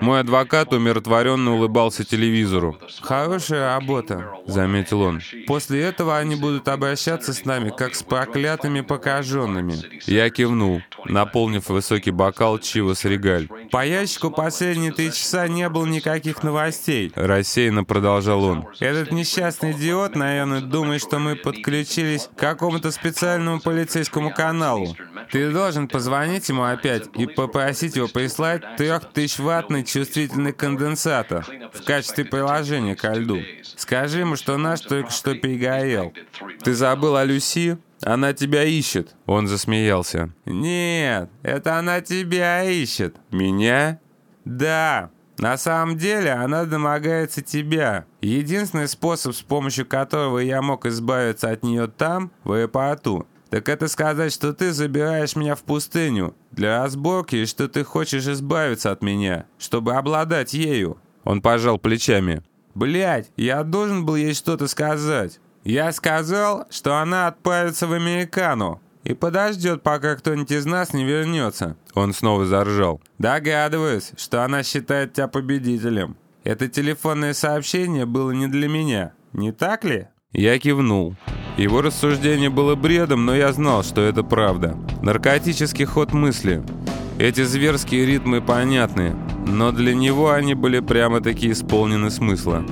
Мой адвокат умиротворенно улыбался телевизору. «Хорошая работа», — заметил он. «После этого они будут обращаться с нами, как с проклятыми покаженными». Я кивнул, наполнив высокий бокал Чивас Регаль. «По ящику последние три часа не было никаких новостей», — рассеянно продолжал он. «Этот несчастный идиот, наверное, думает, что мы подключились к какому-то специальному полицейскому каналу. Ты должен позвонить ему опять и попросить его прислать трехтысячваттный чувствительный конденсатор в качестве приложения ко льду. Скажи ему, что наш только что перегорел. Ты забыл о Люси? Она тебя ищет. Он засмеялся. Нет, это она тебя ищет. Меня? Да. На самом деле она домогается тебя. Единственный способ, с помощью которого я мог избавиться от нее там, в аэропорту, так это сказать, что ты забираешь меня в пустыню для разборки и что ты хочешь избавиться от меня, чтобы обладать ею. Он пожал плечами. Блять, я должен был ей что-то сказать. Я сказал, что она отправится в Американу и подождет, пока кто-нибудь из нас не вернется. Он снова заржал. Догадываюсь, что она считает тебя победителем. Это телефонное сообщение было не для меня, не так ли? Я кивнул. Его рассуждение было бредом, но я знал, что это правда. Наркотический ход мысли. Эти зверские ритмы понятны, но для него они были прямо-таки исполнены смысла.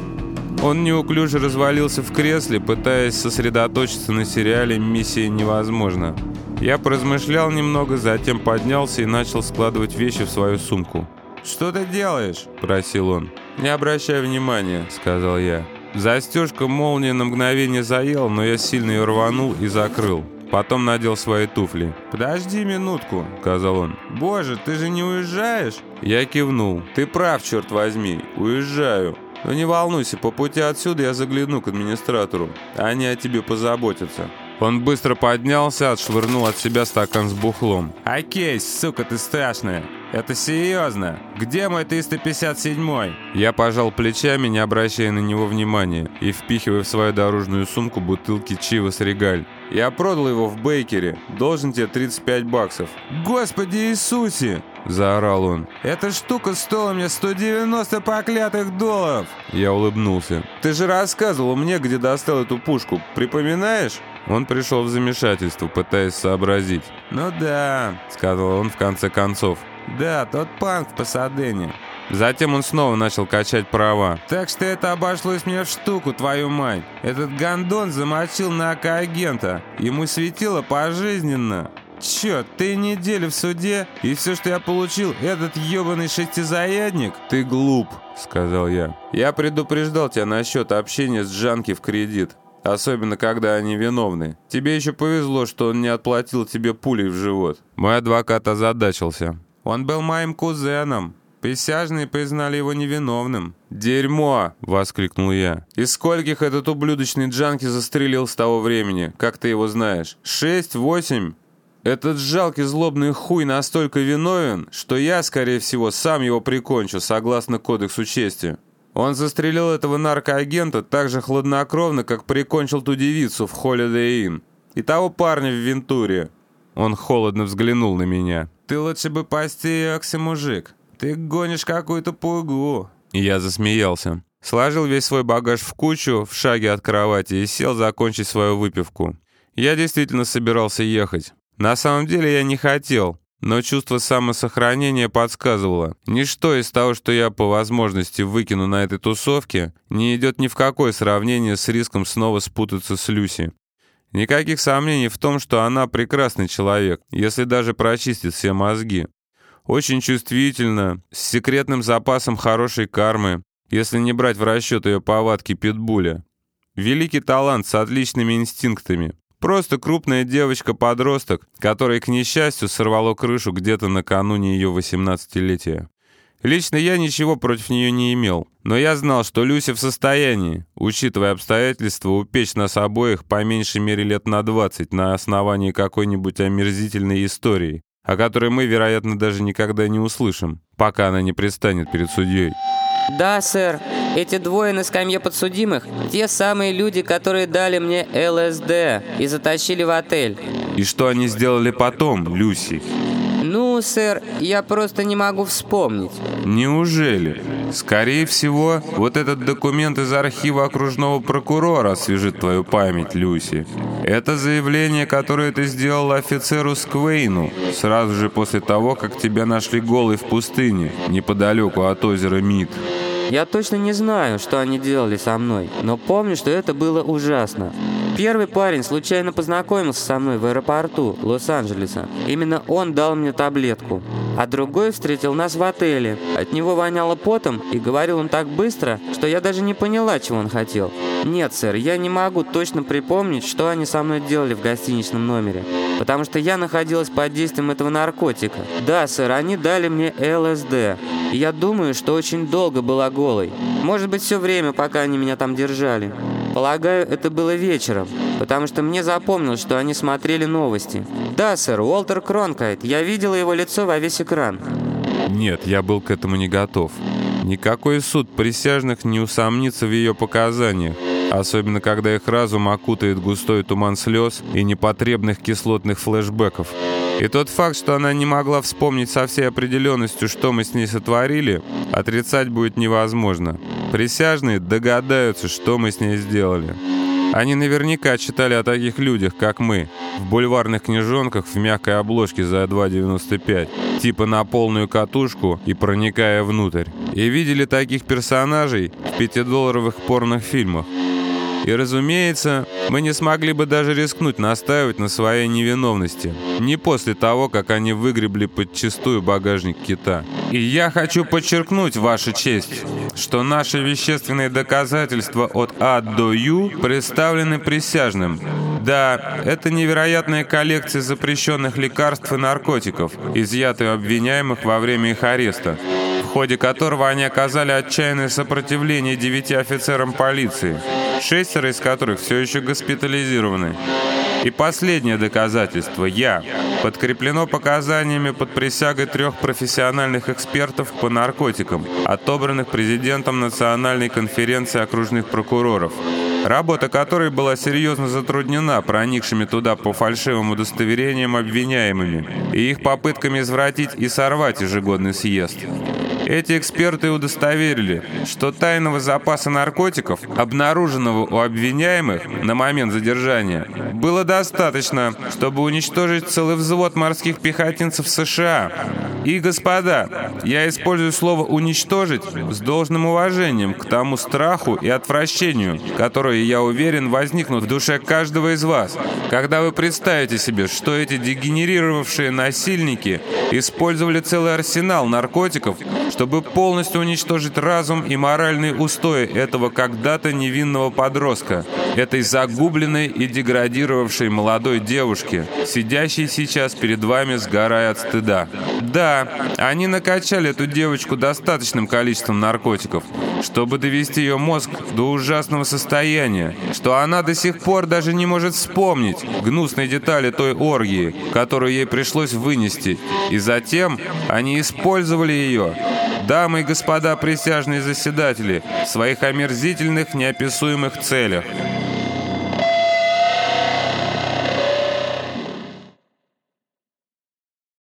Он неуклюже развалился в кресле, пытаясь сосредоточиться на сериале «Миссия невозможна». Я поразмышлял немного, затем поднялся и начал складывать вещи в свою сумку. «Что ты делаешь?» – просил он. «Не обращай внимания», – сказал я. Застежка молнии на мгновение заел, но я сильно ее рванул и закрыл. Потом надел свои туфли. «Подожди минутку», — сказал он. «Боже, ты же не уезжаешь?» Я кивнул. «Ты прав, черт возьми. Уезжаю. Но не волнуйся, по пути отсюда я загляну к администратору. Они о тебе позаботятся». Он быстро поднялся, отшвырнул от себя стакан с бухлом. «Окей, сука ты страшная! Это серьезно! Где мой 357-й?» Я пожал плечами, не обращая на него внимания, и впихивая в свою дорожную сумку бутылки Чивас Регаль. «Я продал его в Бейкере. Должен тебе 35 баксов». «Господи Иисусе!» — заорал он. «Эта штука стоила мне 190 проклятых долларов!» Я улыбнулся. «Ты же рассказывал мне, где достал эту пушку. Припоминаешь?» Он пришел в замешательство, пытаясь сообразить. «Ну да», — сказал он в конце концов. «Да, тот панк в Пасадене». Затем он снова начал качать права. «Так что это обошлось мне в штуку, твою мать. Этот гондон замочил наркоагента. Ему светило пожизненно. Черт, ты неделю в суде, и все, что я получил, этот ебаный шестизаядник? Ты глуп, сказал я. Я предупреждал тебя насчет общения с Джанки в кредит. Особенно, когда они виновны. Тебе еще повезло, что он не отплатил тебе пулей в живот. Мой адвокат озадачился. Он был моим кузеном. Присяжные признали его невиновным. «Дерьмо!» — воскликнул я. «Из скольких этот ублюдочный Джанки застрелил с того времени? Как ты его знаешь? Шесть? Восемь?» Этот жалкий злобный хуй настолько виновен, что я, скорее всего, сам его прикончу, согласно кодексу чести. Он застрелил этого наркоагента так же хладнокровно, как прикончил ту девицу в Holiday Inn. И того парня в Вентуре. Он холодно взглянул на меня. «Ты лучше бы постерегся, мужик. Ты гонишь какую-то пугу». Я засмеялся. Сложил весь свой багаж в кучу, в шаге от кровати, и сел закончить свою выпивку. Я действительно собирался ехать. На самом деле я не хотел. Но чувство самосохранения подсказывало, ничто из того, что я по возможности выкину на этой тусовке, не идет ни в какое сравнение с риском снова спутаться с Люси. Никаких сомнений в том, что она прекрасный человек, если даже прочистит все мозги. Очень чувствительна, с секретным запасом хорошей кармы, если не брать в расчет ее повадки питбуля. Великий талант с отличными инстинктами, Просто крупная девочка-подросток, которой, к несчастью, сорвало крышу где-то накануне ее 18-летия. Лично я ничего против нее не имел, но я знал, что Люся в состоянии, учитывая обстоятельства, упечь нас обоих по меньшей мере лет на 20 на основании какой-нибудь омерзительной истории, о которой мы, вероятно, даже никогда не услышим, пока она не предстанет перед судьей. Да, сэр. Эти двое на скамье подсудимых – те самые люди, которые дали мне ЛСД и затащили в отель. И что они сделали потом, Люси? Ну, сэр, я просто не могу вспомнить. Неужели? Скорее всего, вот этот документ из архива окружного прокурора освежит твою память, Люси. Это заявление, которое ты сделала офицеру Сквейну сразу же после того, как тебя нашли голой в пустыне, неподалеку от озера Мид. Я точно не знаю, что они делали со мной, но помню, что это было ужасно. Первый парень случайно познакомился со мной в аэропорту Лос-Анджелеса. Именно он дал мне таблетку. А другой встретил нас в отеле. От него воняло потом, и говорил он так быстро, что я даже не поняла, чего он хотел. Нет, сэр, я не могу точно припомнить, что они со мной делали в гостиничном номере. Потому что я находилась под действием этого наркотика. Да, сэр, они дали мне ЛСД. И я думаю, что очень долго была голой. Может быть, все время, пока они меня там держали. Полагаю, это было вечером, потому что мне запомнилось, что они смотрели новости. Да, сэр, Уолтер Кронкайт. Я видела его лицо во весь экран. Нет, я был к этому не готов. Никакой суд присяжных не усомнится в ее показаниях, особенно когда их разум окутает густой туман слез и непотребных кислотных флешбеков. И тот факт, что она не могла вспомнить со всей определенностью, что мы с ней сотворили, отрицать будет невозможно. Присяжные догадаются, что мы с ней сделали. Они наверняка читали о таких людях, как мы, в бульварных книжонках в мягкой обложке за 2,95, типа на полную катушку и проникая внутрь. И видели таких персонажей в пятидолларовых порных фильмах. И, разумеется, мы не смогли бы даже рискнуть настаивать на своей невиновности. Не после того, как они выгребли подчистую багажник кита. И я хочу подчеркнуть, Ваша честь, что наши вещественные доказательства от А до Ю представлены присяжным. Да, это невероятная коллекция запрещенных лекарств и наркотиков, изъятые обвиняемых во время их ареста в ходе которого они оказали отчаянное сопротивление девяти офицерам полиции, шестеро из которых все еще госпитализированы. И последнее доказательство. «Я» подкреплено показаниями под присягой трех профессиональных экспертов по наркотикам, отобранных президентом Национальной конференции окружных прокуроров, работа которой была серьезно затруднена проникшими туда по фальшивым удостоверениям обвиняемыми и их попытками извратить и сорвать ежегодный съезд. Эти эксперты удостоверили, что тайного запаса наркотиков, обнаруженного у обвиняемых на момент задержания, было достаточно, чтобы уничтожить целый взвод морских пехотинцев США. И, господа, я использую слово «уничтожить» с должным уважением к тому страху и отвращению, которые, я уверен, возникнут в душе каждого из вас, когда вы представите себе, что эти дегенерировавшие насильники использовали целый арсенал наркотиков, чтобы полностью уничтожить разум и моральные устои этого когда-то невинного подростка, этой загубленной и деградировавшей молодой девушки, сидящей сейчас перед вами, сгорая от стыда. Они накачали эту девочку достаточным количеством наркотиков, чтобы довести ее мозг до ужасного состояния, что она до сих пор даже не может вспомнить гнусные детали той оргии, которую ей пришлось вынести, и затем они использовали ее, дамы и господа присяжные заседатели, в своих омерзительных, неописуемых целях.